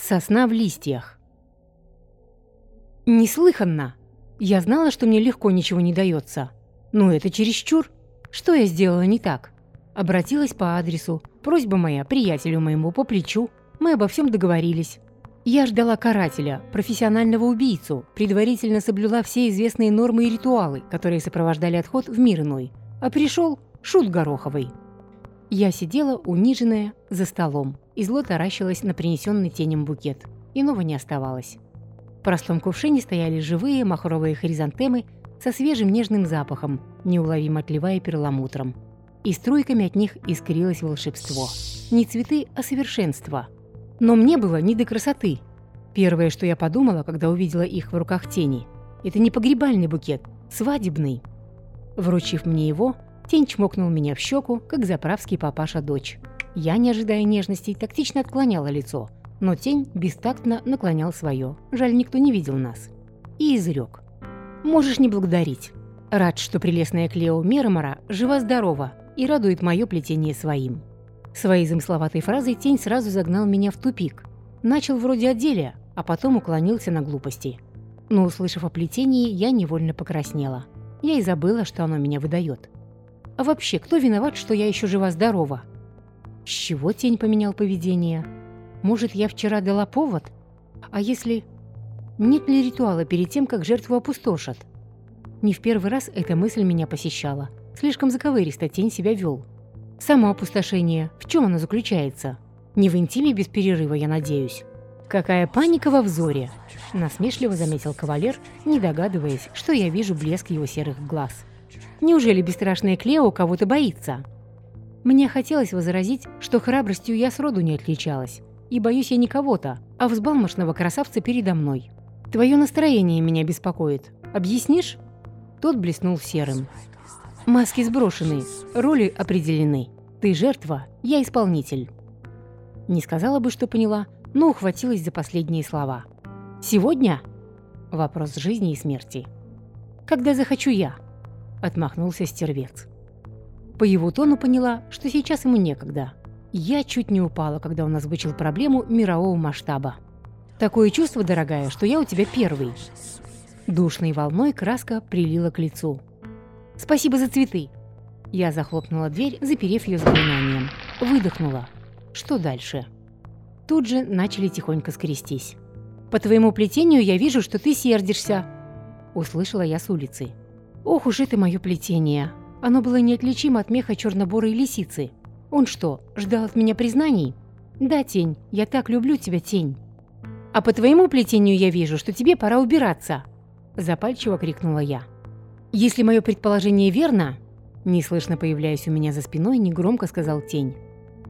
Сосна в листьях. Неслыханно! Я знала, что мне легко ничего не дается. Но это чересчур. Что я сделала не так? Обратилась по адресу. Просьба моя приятелю моему по плечу. Мы обо всем договорились. Я ждала карателя, профессионального убийцу, предварительно соблюла все известные нормы и ритуалы, которые сопровождали отход в мир иной. А пришел шут Гороховый. Я сидела, униженная, за столом, и зло таращилась на принесенный тенем букет. Иного не оставалось. В простом кувшине стояли живые махровые хризантемы со свежим нежным запахом, неуловимо отливая перламутром. И струйками от них искрилось волшебство. Не цветы, а совершенство. Но мне было не до красоты. Первое, что я подумала, когда увидела их в руках тени, это не погребальный букет, свадебный. Вручив мне его, Тень чмокнул меня в щеку, как заправский папаша-дочь. Я, не ожидая нежностей, тактично отклоняла лицо, но тень бестактно наклонял свое. Жаль, никто не видел нас. И изрек. «Можешь не благодарить. Рад, что прелестная Клео Мермора жива-здорова и радует мое плетение своим». Своей замысловатой фразой тень сразу загнал меня в тупик. Начал вроде о деле, а потом уклонился на глупости. Но, услышав о плетении, я невольно покраснела. Я и забыла, что оно меня выдает. А вообще, кто виноват, что я еще жива-здорова? С чего тень поменял поведение? Может, я вчера дала повод? А если... Нет ли ритуала перед тем, как жертву опустошат? Не в первый раз эта мысль меня посещала. Слишком заковыристо тень себя вел. Само опустошение, в чем оно заключается? Не в интиме без перерыва, я надеюсь. «Какая паника во взоре!» – насмешливо заметил кавалер, не догадываясь, что я вижу блеск его серых глаз. Неужели бесстрашная Клео кого-то боится? Мне хотелось возразить, что храбростью я сроду не отличалась. И боюсь я не кого-то, а взбалмошного красавца передо мной. Твое настроение меня беспокоит. Объяснишь? Тот блеснул серым. Маски сброшены, роли определены. Ты жертва, я исполнитель. Не сказала бы, что поняла, но ухватилась за последние слова. Сегодня? Вопрос жизни и смерти. Когда захочу я? – отмахнулся стервец. По его тону поняла, что сейчас ему некогда. Я чуть не упала, когда он озвучил проблему мирового масштаба. «Такое чувство, дорогая, что я у тебя первый». Душной волной краска прилила к лицу. «Спасибо за цветы!» Я захлопнула дверь, заперев ее заклинанием. Выдохнула. Что дальше? Тут же начали тихонько скрестись. «По твоему плетению я вижу, что ты сердишься!» Услышала я с улицы. Ох уж это мое плетение. Оно было неотличимо от меха черноборой лисицы. Он что, ждал от меня признаний? Да, Тень, я так люблю тебя, Тень. А по твоему плетению я вижу, что тебе пора убираться. Запальчиво крикнула я. Если мое предположение верно, неслышно появляясь у меня за спиной, негромко сказал Тень,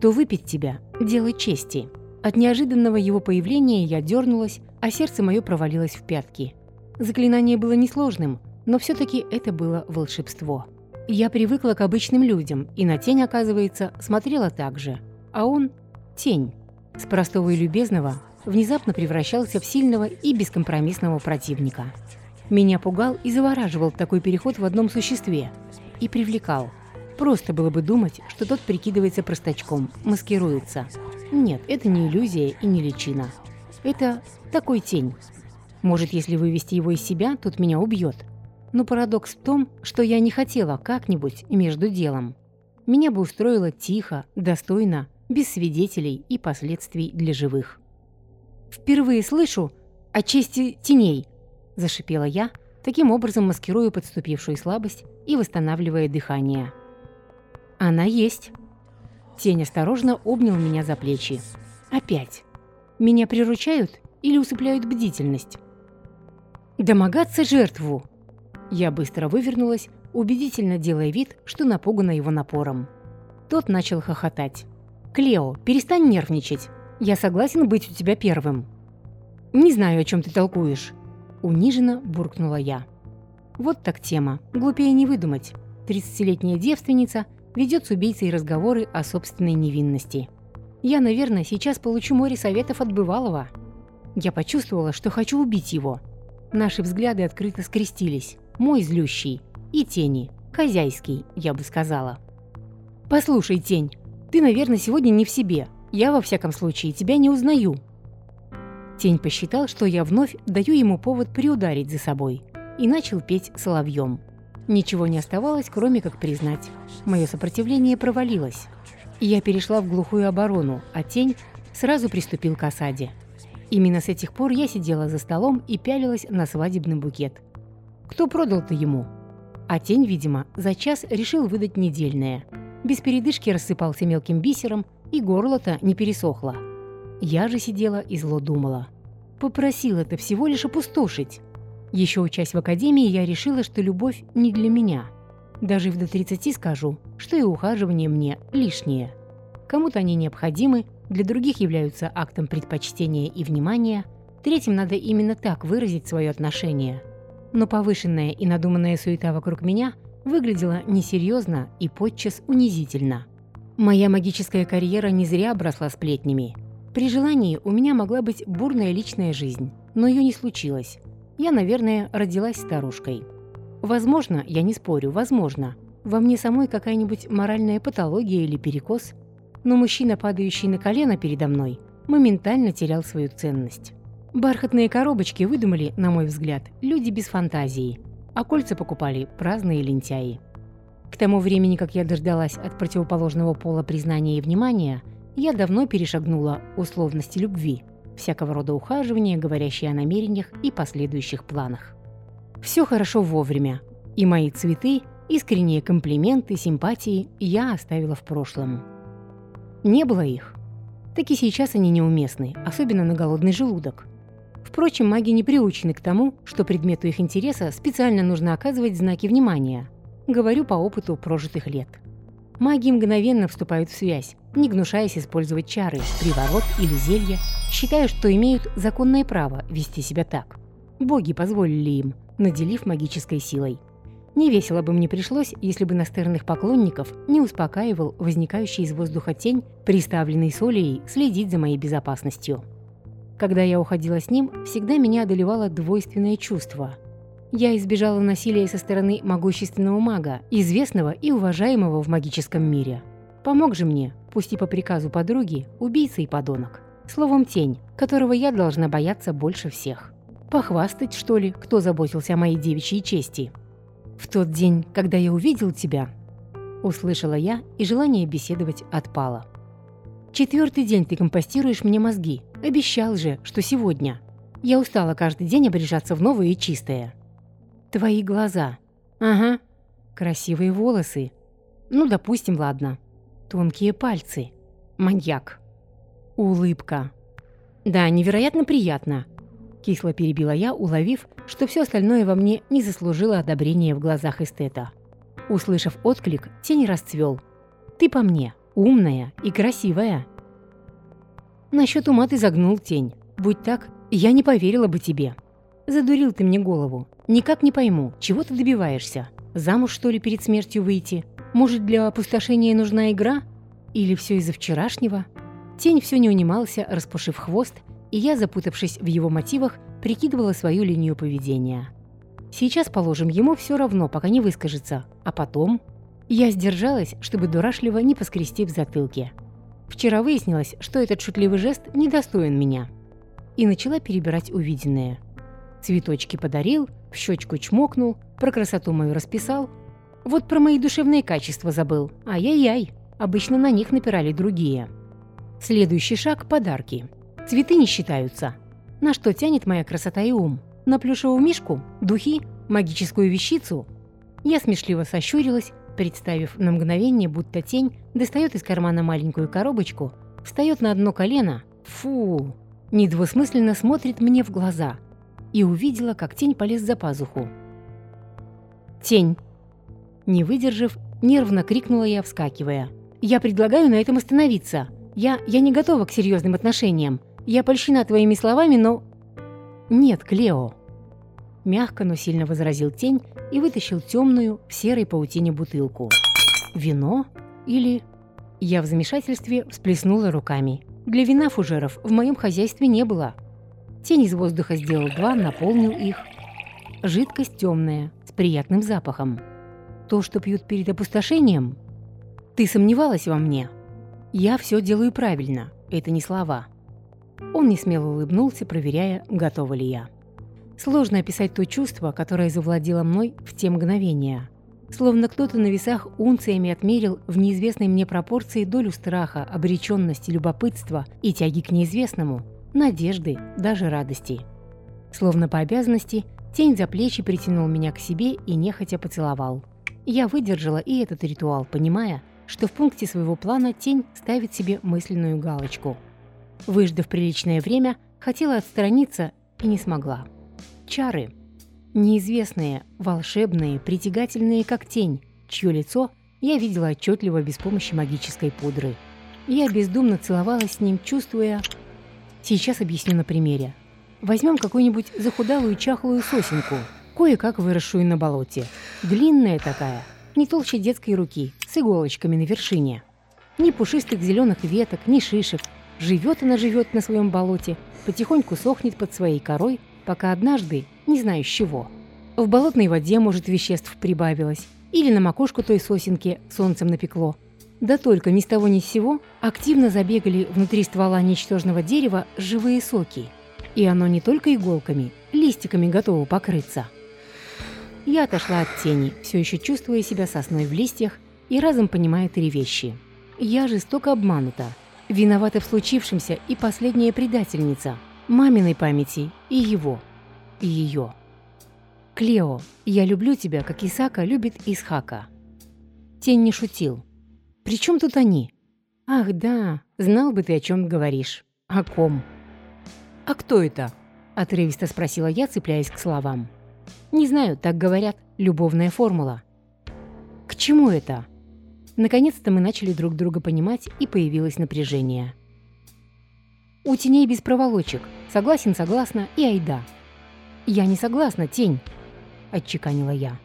то выпить тебя – дело чести. От неожиданного его появления я дернулась, а сердце мое провалилось в пятки. Заклинание было несложным, но все-таки это было волшебство. Я привыкла к обычным людям, и на тень, оказывается, смотрела так же. А он – тень. С простого и любезного внезапно превращался в сильного и бескомпромиссного противника. Меня пугал и завораживал такой переход в одном существе. И привлекал. Просто было бы думать, что тот прикидывается простачком, маскируется. Нет, это не иллюзия и не личина. Это такой тень. Может, если вывести его из себя, тот меня убьет. Но парадокс в том, что я не хотела как-нибудь между делом. Меня бы устроило тихо, достойно, без свидетелей и последствий для живых. «Впервые слышу о чести теней», – зашипела я, таким образом маскируя подступившую слабость и восстанавливая дыхание. «Она есть». Тень осторожно обнял меня за плечи. «Опять. Меня приручают или усыпляют бдительность?» «Домогаться жертву!» Я быстро вывернулась, убедительно делая вид, что напугана его напором. Тот начал хохотать. «Клео, перестань нервничать. Я согласен быть у тебя первым». «Не знаю, о чем ты толкуешь», – униженно буркнула я. Вот так тема. Глупее не выдумать. Тридцатилетняя девственница ведет с убийцей разговоры о собственной невинности. Я, наверное, сейчас получу море советов от бывалого. Я почувствовала, что хочу убить его. Наши взгляды открыто скрестились мой злющий, и тени, хозяйский, я бы сказала. «Послушай, тень, ты, наверное, сегодня не в себе. Я, во всяком случае, тебя не узнаю». Тень посчитал, что я вновь даю ему повод приударить за собой, и начал петь соловьем. Ничего не оставалось, кроме как признать. Мое сопротивление провалилось. Я перешла в глухую оборону, а тень сразу приступил к осаде. Именно с этих пор я сидела за столом и пялилась на свадебный букет. Кто продал-то ему? А тень, видимо, за час решил выдать недельное. Без передышки рассыпался мелким бисером, и горло-то не пересохло. Я же сидела и зло думала. Попросил это всего лишь опустошить. Еще учась в академии, я решила, что любовь не для меня. Даже в до 30 скажу, что и ухаживание мне лишнее. Кому-то они необходимы, для других являются актом предпочтения и внимания, третьим надо именно так выразить свое отношение. Но повышенная и надуманная суета вокруг меня выглядела несерьезно и подчас унизительно. Моя магическая карьера не зря обросла сплетнями. При желании у меня могла быть бурная личная жизнь, но ее не случилось. Я, наверное, родилась старушкой. Возможно, я не спорю, возможно, во мне самой какая-нибудь моральная патология или перекос – но мужчина, падающий на колено передо мной, моментально терял свою ценность. Бархатные коробочки выдумали, на мой взгляд, люди без фантазии, а кольца покупали праздные лентяи. К тому времени, как я дождалась от противоположного пола признания и внимания, я давно перешагнула условности любви, всякого рода ухаживания, говорящие о намерениях и последующих планах. Все хорошо вовремя, и мои цветы, искренние комплименты, симпатии я оставила в прошлом. Не было их. Так и сейчас они неуместны, особенно на голодный желудок. Впрочем, маги не приучены к тому, что предмету их интереса специально нужно оказывать знаки внимания. Говорю по опыту прожитых лет. Маги мгновенно вступают в связь, не гнушаясь использовать чары, приворот или зелье, считая, что имеют законное право вести себя так. Боги позволили им, наделив магической силой. Не весело бы мне пришлось, если бы настырных поклонников не успокаивал возникающий из воздуха тень, приставленный Солией, следить за моей безопасностью. Когда я уходила с ним, всегда меня одолевало двойственное чувство. Я избежала насилия со стороны могущественного мага, известного и уважаемого в магическом мире. Помог же мне, пусть и по приказу подруги, убийца и подонок. Словом, тень, которого я должна бояться больше всех. Похвастать, что ли, кто заботился о моей девичьей чести – «В тот день, когда я увидел тебя», – услышала я, и желание беседовать отпало. «Четвертый день ты компостируешь мне мозги. Обещал же, что сегодня. Я устала каждый день обрежаться в новое и чистое. Твои глаза. Ага. Красивые волосы. Ну, допустим, ладно. Тонкие пальцы. Маньяк. Улыбка. Да, невероятно приятно. Кисло перебила я, уловив, что все остальное во мне не заслужило одобрения в глазах эстета. Услышав отклик, тень расцвел. «Ты по мне, умная и красивая». Насчет ума ты загнул тень. Будь так, я не поверила бы тебе. Задурил ты мне голову. Никак не пойму, чего ты добиваешься? Замуж, что ли, перед смертью выйти? Может, для опустошения нужна игра? Или все из-за вчерашнего? Тень все не унимался, распушив хвост и я, запутавшись в его мотивах, прикидывала свою линию поведения. Сейчас положим ему все равно, пока не выскажется, а потом... Я сдержалась, чтобы дурашливо не поскрести в затылке. Вчера выяснилось, что этот шутливый жест недостоин меня. И начала перебирать увиденное. Цветочки подарил, в щечку чмокнул, про красоту мою расписал. Вот про мои душевные качества забыл. Ай-яй-яй, обычно на них напирали другие. Следующий шаг – подарки. Цветы не считаются. На что тянет моя красота и ум? На плюшевую мишку? Духи? Магическую вещицу? Я смешливо сощурилась, представив на мгновение, будто тень достает из кармана маленькую коробочку, встает на одно колено. Фу! Недвусмысленно смотрит мне в глаза. И увидела, как тень полез за пазуху. «Тень!» Не выдержав, нервно крикнула я, вскакивая. «Я предлагаю на этом остановиться. Я, я не готова к серьезным отношениям. Я польщена твоими словами, но...» «Нет, Клео!» Мягко, но сильно возразил тень и вытащил темную в серой паутине бутылку. «Вино? Или...» Я в замешательстве всплеснула руками. Для вина фужеров в моем хозяйстве не было. Тень из воздуха сделал два, наполнил их. Жидкость темная, с приятным запахом. То, что пьют перед опустошением? Ты сомневалась во мне? Я все делаю правильно, это не слова. Он несмело улыбнулся, проверяя, готова ли я. Сложно описать то чувство, которое завладело мной в те мгновения. Словно кто-то на весах унциями отмерил в неизвестной мне пропорции долю страха, обреченности, любопытства и тяги к неизвестному, надежды, даже радости. Словно по обязанности, тень за плечи притянул меня к себе и нехотя поцеловал. Я выдержала и этот ритуал, понимая, что в пункте своего плана тень ставит себе мысленную галочку. Выждав приличное время, хотела отстраниться и не смогла. Чары. Неизвестные, волшебные, притягательные, как тень, чье лицо я видела отчетливо без помощи магической пудры. Я бездумно целовалась с ним, чувствуя... Сейчас объясню на примере. Возьмем какую-нибудь захудалую чахлую сосенку, кое-как выросшую на болоте. Длинная такая, не толще детской руки, с иголочками на вершине. Ни пушистых зеленых веток, ни шишек. Живет она живет на своем болоте, потихоньку сохнет под своей корой, пока однажды, не знаю с чего, в болотной воде, может, веществ прибавилось, или на макушку той сосенки солнцем напекло. Да только ни с того ни с сего активно забегали внутри ствола ничтожного дерева живые соки. И оно не только иголками, листиками готово покрыться. Я отошла от тени, все еще чувствуя себя сосной в листьях и разом понимая три вещи. Я жестоко обманута, виновата в случившемся и последняя предательница – маминой памяти и его, и ее. Клео, я люблю тебя, как Исака любит Исхака. Тень не шутил. При чем тут они? Ах, да, знал бы ты, о чем говоришь. О ком? А кто это? Отрывисто спросила я, цепляясь к словам. Не знаю, так говорят, любовная формула. К чему это? Наконец-то мы начали друг друга понимать, и появилось напряжение. У теней без проволочек. Согласен, согласна и айда. Я не согласна, тень, отчеканила я.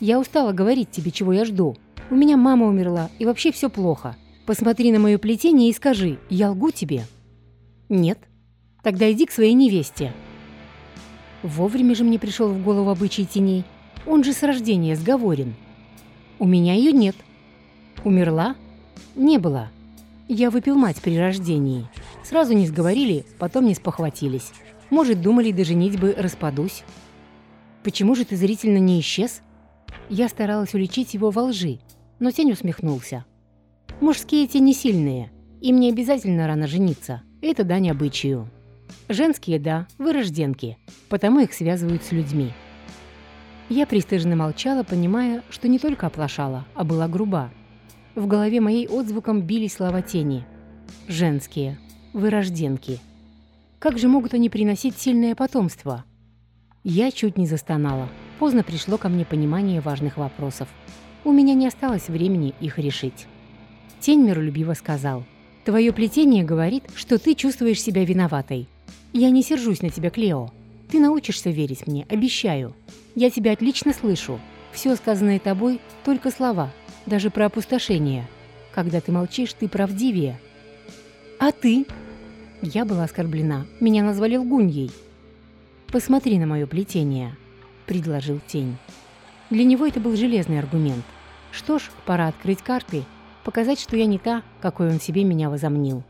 Я устала говорить тебе, чего я жду. У меня мама умерла, и вообще все плохо. Посмотри на мое плетение и скажи, я лгу тебе? Нет. Тогда иди к своей невесте. Вовремя же мне пришел в голову обычай теней. Он же с рождения сговорен. У меня ее нет. Умерла? Не было. Я выпил мать при рождении. Сразу не сговорили, потом не спохватились. Может, думали, до женитьбы распадусь. Почему же ты зрительно не исчез? Я старалась уличить его во лжи, но тень усмехнулся. Мужские тени сильные, им не обязательно рано жениться. Это дань обычаю. Женские, да, вырожденки, потому их связывают с людьми. Я пристыженно молчала, понимая, что не только оплошала, а была груба. В голове моей отзвуком били слова тени. Женские. Вырожденки. Как же могут они приносить сильное потомство? Я чуть не застонала. Поздно пришло ко мне понимание важных вопросов. У меня не осталось времени их решить. Тень миролюбиво сказал. «Твое плетение говорит, что ты чувствуешь себя виноватой. Я не сержусь на тебя, Клео. Ты научишься верить мне, обещаю. Я тебя отлично слышу. Все сказанное тобой – только слова, даже про опустошение. Когда ты молчишь, ты правдивее. А ты? Я была оскорблена. Меня назвали лгуньей. «Посмотри на мое плетение», – предложил тень. Для него это был железный аргумент. Что ж, пора открыть карты, показать, что я не та, какой он себе меня возомнил.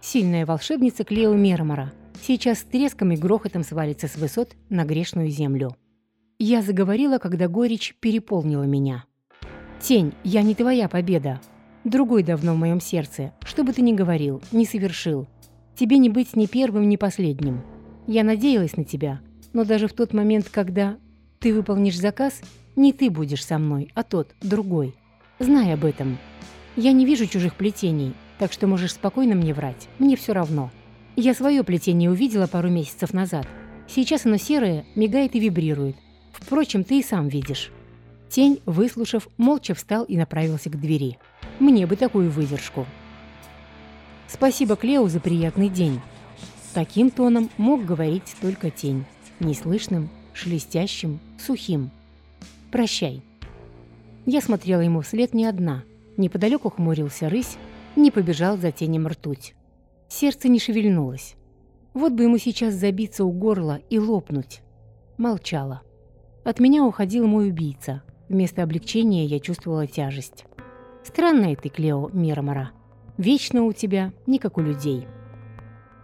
Сильная волшебница Клео Мермора сейчас с треском и грохотом свалится с высот на грешную землю. Я заговорила, когда горечь переполнила меня. Тень, я не твоя победа. Другой давно в моем сердце. Что бы ты ни говорил, не совершил. Тебе не быть ни первым, ни последним. Я надеялась на тебя, но даже в тот момент, когда ты выполнишь заказ, не ты будешь со мной, а тот, другой. Знай об этом. Я не вижу чужих плетений, так что можешь спокойно мне врать. Мне все равно. Я свое плетение увидела пару месяцев назад. Сейчас оно серое, мигает и вибрирует. Впрочем, ты и сам видишь. Тень, выслушав, молча встал и направился к двери. Мне бы такую выдержку. Спасибо Клео за приятный день. Таким тоном мог говорить только тень. Неслышным, шелестящим, сухим. Прощай. Я смотрела ему вслед не одна. Неподалеку хмурился рысь, не побежал за тенем ртуть. Сердце не шевельнулось. Вот бы ему сейчас забиться у горла и лопнуть. Молчала. От меня уходил мой убийца, Вместо облегчения я чувствовала тяжесть. Странная ты, Клео Мирамора. Вечно у тебя, не как у людей.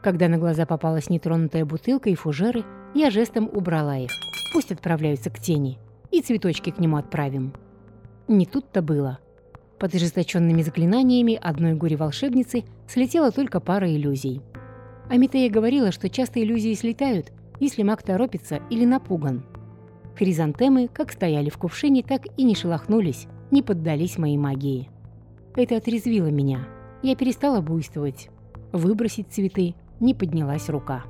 Когда на глаза попалась нетронутая бутылка и фужеры, я жестом убрала их. Пусть отправляются к тени. И цветочки к нему отправим. Не тут-то было. Под ожесточенными заклинаниями одной горе-волшебницы слетела только пара иллюзий. Амитея говорила, что часто иллюзии слетают, если маг торопится или напуган. Хризантемы как стояли в кувшине, так и не шелохнулись, не поддались моей магии. Это отрезвило меня. Я перестала буйствовать. Выбросить цветы не поднялась рука.